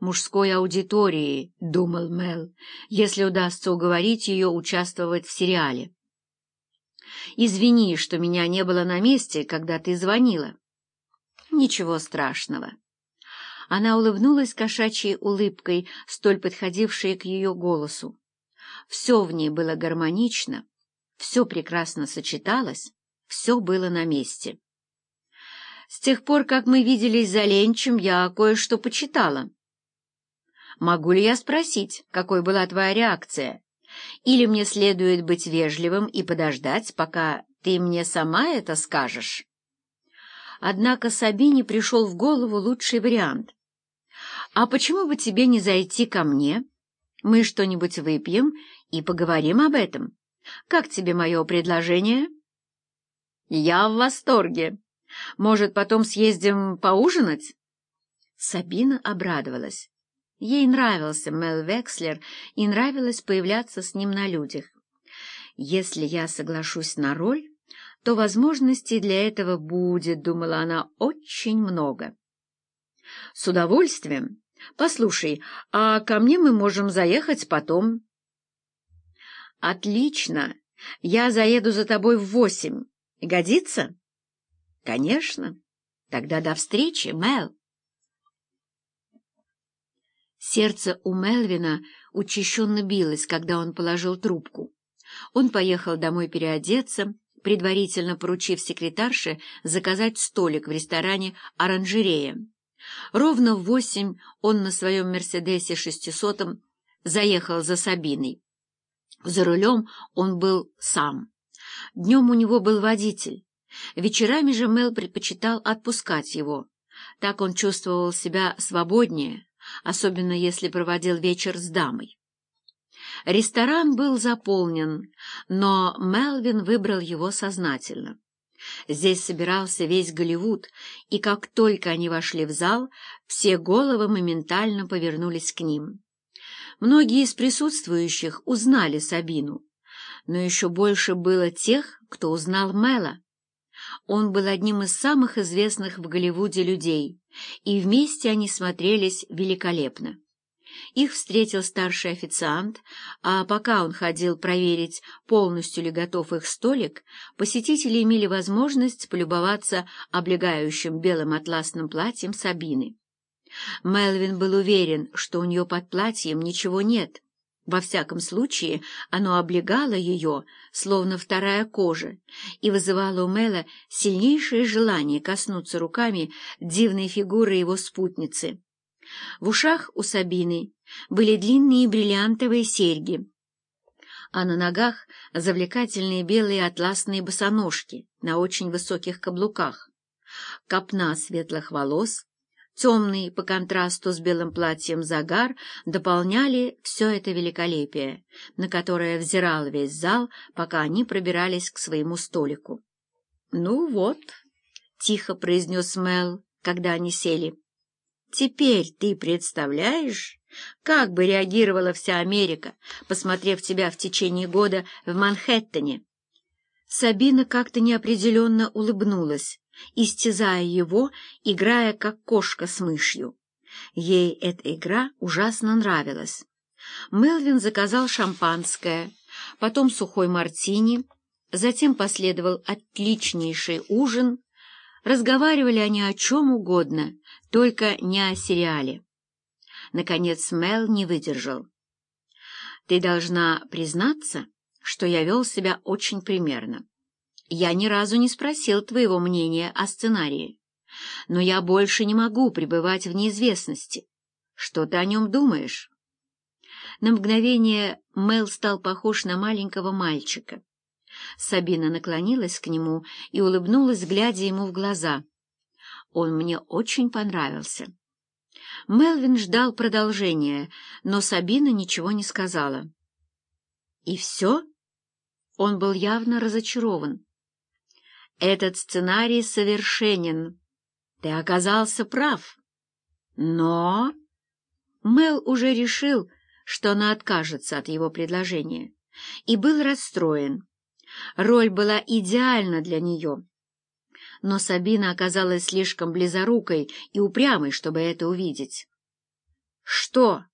мужской аудитории, — думал Мел, — если удастся уговорить ее участвовать в сериале. «Извини, что меня не было на месте, когда ты звонила». «Ничего страшного». Она улыбнулась кошачьей улыбкой, столь подходившей к ее голосу. Все в ней было гармонично, все прекрасно сочеталось, все было на месте. С тех пор, как мы виделись за ленчем, я кое-что почитала. Могу ли я спросить, какой была твоя реакция? Или мне следует быть вежливым и подождать, пока ты мне сама это скажешь? Однако Сабине пришел в голову лучший вариант. «А почему бы тебе не зайти ко мне? Мы что-нибудь выпьем и поговорим об этом. Как тебе мое предложение?» «Я в восторге. Может, потом съездим поужинать?» Сабина обрадовалась. Ей нравился Мел Векслер и нравилось появляться с ним на людях. «Если я соглашусь на роль, то возможностей для этого будет, — думала она, — очень много». «С удовольствием. Послушай, а ко мне мы можем заехать потом?» «Отлично. Я заеду за тобой в восемь. Годится?» «Конечно. Тогда до встречи, Мел». Сердце у Мелвина учащенно билось, когда он положил трубку. Он поехал домой переодеться, предварительно поручив секретарше заказать столик в ресторане «Оранжерея». Ровно в восемь он на своем «Мерседесе шестисотом» заехал за Сабиной. За рулем он был сам. Днем у него был водитель. Вечерами же Мел предпочитал отпускать его. Так он чувствовал себя свободнее, особенно если проводил вечер с дамой. Ресторан был заполнен, но Мелвин выбрал его сознательно. Здесь собирался весь Голливуд, и как только они вошли в зал, все головы моментально повернулись к ним. Многие из присутствующих узнали Сабину, но еще больше было тех, кто узнал Мэла. Он был одним из самых известных в Голливуде людей, и вместе они смотрелись великолепно. Их встретил старший официант, а пока он ходил проверить, полностью ли готов их столик, посетители имели возможность полюбоваться облегающим белым атласным платьем Сабины. Мелвин был уверен, что у нее под платьем ничего нет, во всяком случае, оно облегало ее, словно вторая кожа, и вызывало у Мэла сильнейшее желание коснуться руками дивной фигуры его спутницы. В ушах у Сабины были длинные бриллиантовые серьги, а на ногах завлекательные белые атласные босоножки на очень высоких каблуках. Копна светлых волос темный по контрасту с белым платьем загар дополняли все это великолепие, на которое взирал весь зал, пока они пробирались к своему столику. «Ну вот», — тихо произнес Мел, когда они сели, — «теперь ты представляешь, как бы реагировала вся Америка, посмотрев тебя в течение года в Манхэттене?» Сабина как-то неопределенно улыбнулась истязая его, играя как кошка с мышью. Ей эта игра ужасно нравилась. Мелвин заказал шампанское, потом сухой мартини, затем последовал отличнейший ужин. Разговаривали они о чем угодно, только не о сериале. Наконец Мел не выдержал. «Ты должна признаться, что я вел себя очень примерно. Я ни разу не спросил твоего мнения о сценарии, но я больше не могу пребывать в неизвестности. Что ты о нем думаешь?» На мгновение Мел стал похож на маленького мальчика. Сабина наклонилась к нему и улыбнулась, глядя ему в глаза. Он мне очень понравился. Мелвин ждал продолжения, но Сабина ничего не сказала. «И все?» Он был явно разочарован. Этот сценарий совершенен. Ты оказался прав. Но... Мел уже решил, что она откажется от его предложения, и был расстроен. Роль была идеальна для нее. Но Сабина оказалась слишком близорукой и упрямой, чтобы это увидеть. Что?